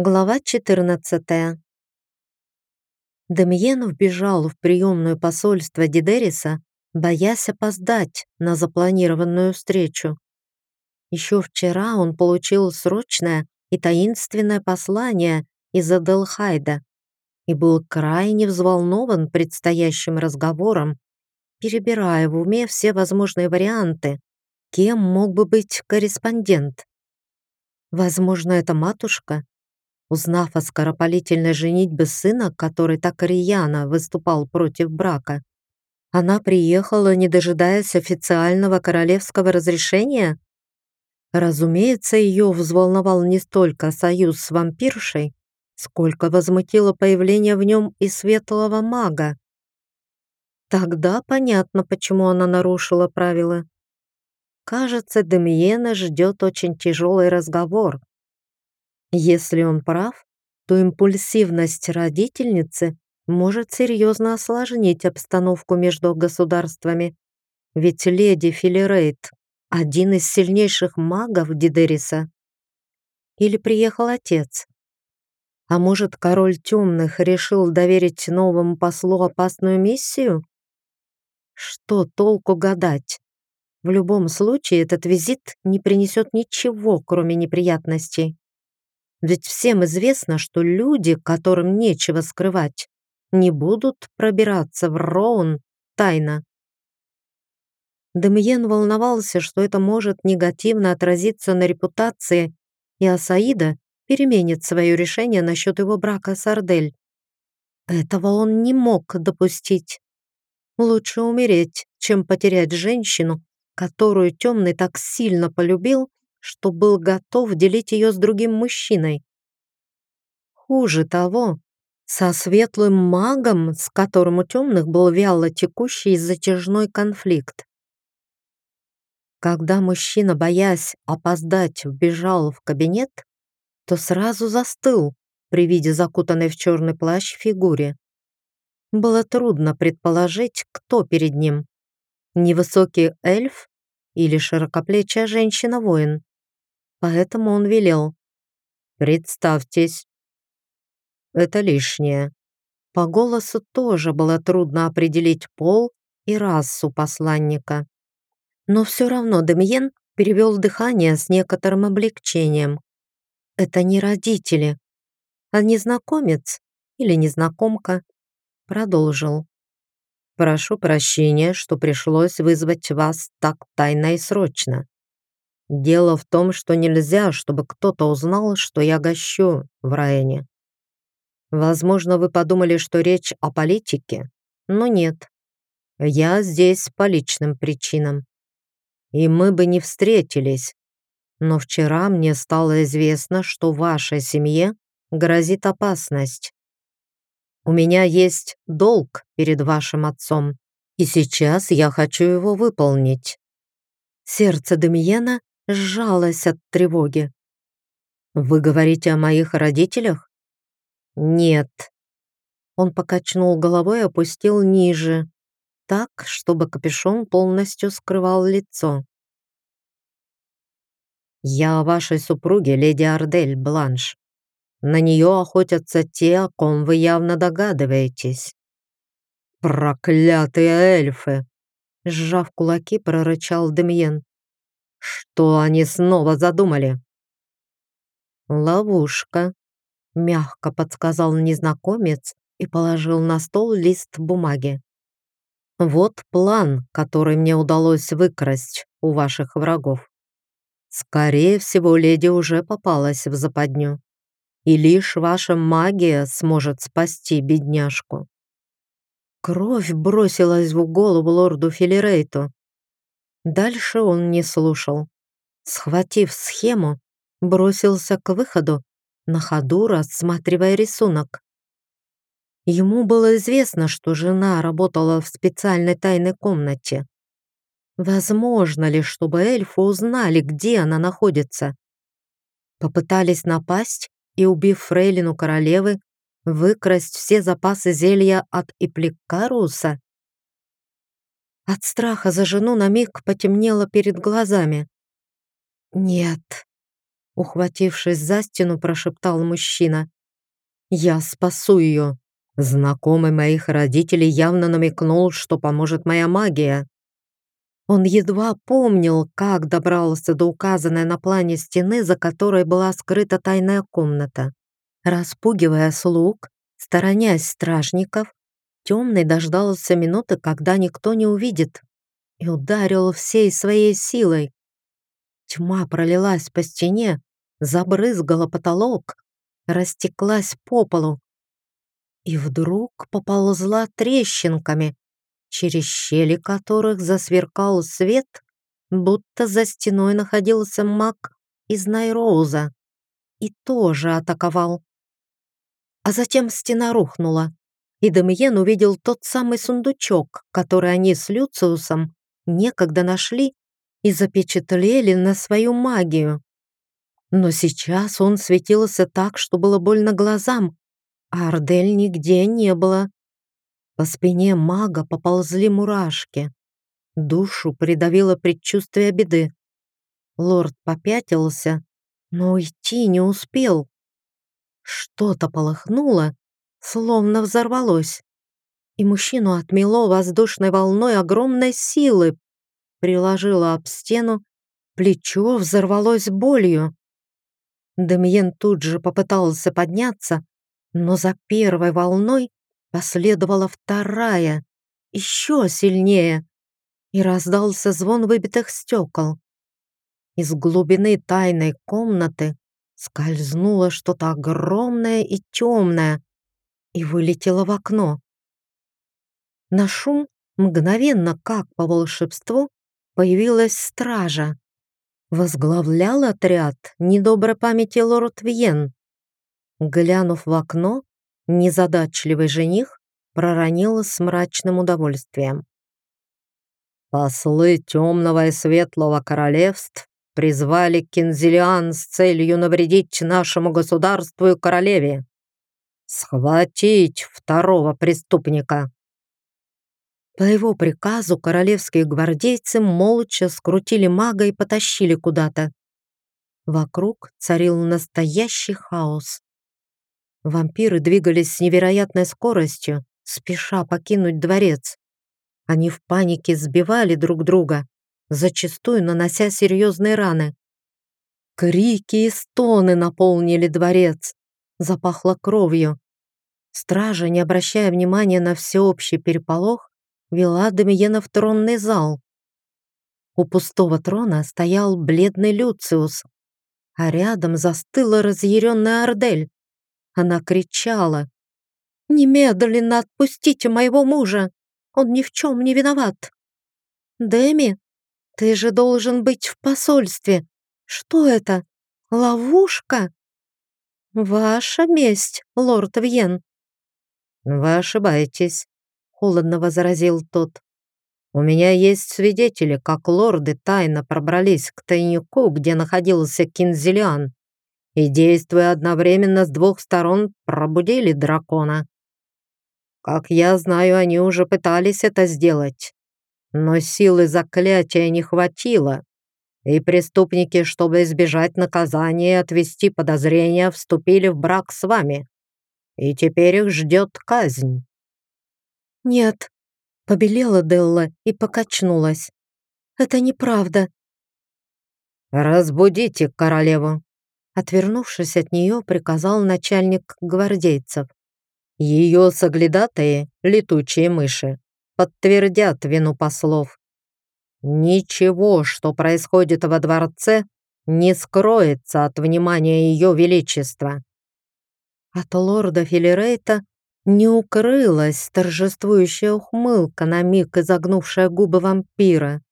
Глава 14. Демьен вбежал в приемную посольство Дидериса, боясь опоздать на запланированную встречу. Еще вчера он получил срочное и таинственное послание из Аделхайда и был крайне взволнован предстоящим разговором, перебирая в уме все возможные варианты, кем мог бы быть корреспондент. Возможно, это матушка Узнав о скоропалительной женитьбе сына, который так рьяно выступал против брака, она приехала, не дожидаясь официального королевского разрешения? Разумеется, ее взволновал не столько союз с вампиршей, сколько возмутило появление в нем и светлого мага. Тогда понятно, почему она нарушила правила. Кажется, Демиена ждет очень тяжелый разговор, если он прав, то импульсивность родительницы может серьезно осложнить обстановку между государствами. Ведь леди Филерейт — один из сильнейших магов Дидериса. Или приехал отец. А может, король темных решил доверить новому послу опасную миссию? Что толку гадать? В любом случае, этот визит не принесет ничего, кроме неприятностей. Ведь всем известно, что люди, которым нечего скрывать, не будут пробираться в Роун тайно. Демьен волновался, что это может негативно отразиться на репутации, и Асаида переменит свое решение насчет его брака с Ардель. Этого он не мог допустить. Лучше умереть, чем потерять женщину, которую темный так сильно полюбил, что был готов делить ее с другим мужчиной. Хуже того, со светлым магом, с которым у темных был вяло текущий затяжной конфликт. Когда мужчина, боясь опоздать, вбежал в кабинет, то сразу застыл при виде закутанной в черный плащ фигуре. Было трудно предположить, кто перед ним. Невысокий эльф или широкоплечая женщина-воин поэтому он велел. «Представьтесь». «Это лишнее». По голосу тоже было трудно определить пол и расу посланника. Но все равно Демьен перевел дыхание с некоторым облегчением. Это не родители, а незнакомец или незнакомка. Продолжил. «Прошу прощения, что пришлось вызвать вас так тайно и срочно. Дело в том, что нельзя, чтобы кто-то узнал, что я гощу в Раэне. Возможно, вы подумали, что речь о политике, но нет. Я здесь по личным причинам. И мы бы не встретились. Но вчера мне стало известно, что вашей семье грозит опасность. У меня есть долг перед вашим отцом, и сейчас я хочу его выполнить. Сердце Демьена сжалась от тревоги. «Вы говорите о моих родителях?» «Нет». Он покачнул головой и опустил ниже, так, чтобы капюшон полностью скрывал лицо. «Я о вашей супруге, леди Ардель Бланш. На нее охотятся те, о ком вы явно догадываетесь». «Проклятые эльфы!» Сжав кулаки, прорычал Демьен. Что они снова задумали? Ловушка, мягко подсказал незнакомец и положил на стол лист бумаги. Вот план, который мне удалось выкрасть у ваших врагов. Скорее всего, леди уже попалась в западню. И лишь ваша магия сможет спасти бедняжку. Кровь бросилась в голову лорду Филерейту. Дальше он не слушал. Схватив схему, бросился к выходу, на ходу рассматривая рисунок. Ему было известно, что жена работала в специальной тайной комнате. Возможно ли, чтобы эльфы узнали, где она находится? Попытались напасть и, убив фрейлину королевы, выкрасть все запасы зелья от Ипликаруса? От страха за жену на миг потемнело перед глазами. Нет, Ухватившись за стену, прошептал мужчина. «Я спасу ее!» Знакомый моих родителей явно намекнул, что поможет моя магия. Он едва помнил, как добрался до указанной на плане стены, за которой была скрыта тайная комната. Распугивая слуг, сторонясь стражников, темный дождался минуты, когда никто не увидит, и ударил всей своей силой. Тьма пролилась по стене, забрызгала потолок, растеклась по полу, и вдруг поползла трещинками, через щели которых засверкал свет, будто за стеной находился маг из Найроуза и тоже атаковал. А затем стена рухнула, и Демиен увидел тот самый сундучок, который они с Люциусом некогда нашли и запечатлели на свою магию. Но сейчас он светился так, что было больно глазам, а Ардель нигде не было. По спине мага поползли мурашки. Душу придавило предчувствие беды. Лорд попятился, но уйти не успел. Что-то полыхнуло, словно взорвалось, и мужчину отмело воздушной волной огромной силы, приложило об стену, плечо взорвалось болью. Демьен тут же попытался подняться, но за первой волной последовала вторая, еще сильнее, и раздался звон выбитых стекол. Из глубины тайной комнаты скользнуло что-то огромное и темное и вылетело в окно. На шум мгновенно, как по волшебству, появилась стража. Возглавлял отряд недоброй памяти лорд Вьен. Глянув в окно, незадачливый жених проронил с мрачным удовольствием. «Послы темного и светлого королевств призвали Кинзелиан с целью навредить нашему государству и королеве. Схватить второго преступника!» По его приказу королевские гвардейцы молча скрутили мага и потащили куда-то. Вокруг царил настоящий хаос. Вампиры двигались с невероятной скоростью, спеша покинуть дворец. Они в панике сбивали друг друга, зачастую нанося серьезные раны. Крики и стоны наполнили дворец. Запахло кровью. Стража, не обращая внимания на всеобщий переполох, вела Демиена в тронный зал. У пустого трона стоял бледный Люциус, а рядом застыла разъяренная Ардель. Она кричала. «Немедленно отпустите моего мужа! Он ни в чем не виноват!» «Дэми, ты же должен быть в посольстве! Что это? Ловушка?» «Ваша месть, лорд Вьен!» «Вы ошибаетесь», — холодно возразил тот. «У меня есть свидетели, как лорды тайно пробрались к тайнику, где находился Кинзелиан и, действуя одновременно с двух сторон, пробудили дракона. Как я знаю, они уже пытались это сделать, но силы заклятия не хватило, и преступники, чтобы избежать наказания и отвести подозрения, вступили в брак с вами, и теперь их ждет казнь». «Нет», — побелела Делла и покачнулась. «Это неправда». «Разбудите королеву», Отвернувшись от нее, приказал начальник гвардейцев. Ее соглядатые, летучие мыши, подтвердят вину послов. Ничего, что происходит во дворце, не скроется от внимания Ее Величества. От лорда Филерейта не укрылась торжествующая ухмылка, на миг изогнувшая губы вампира.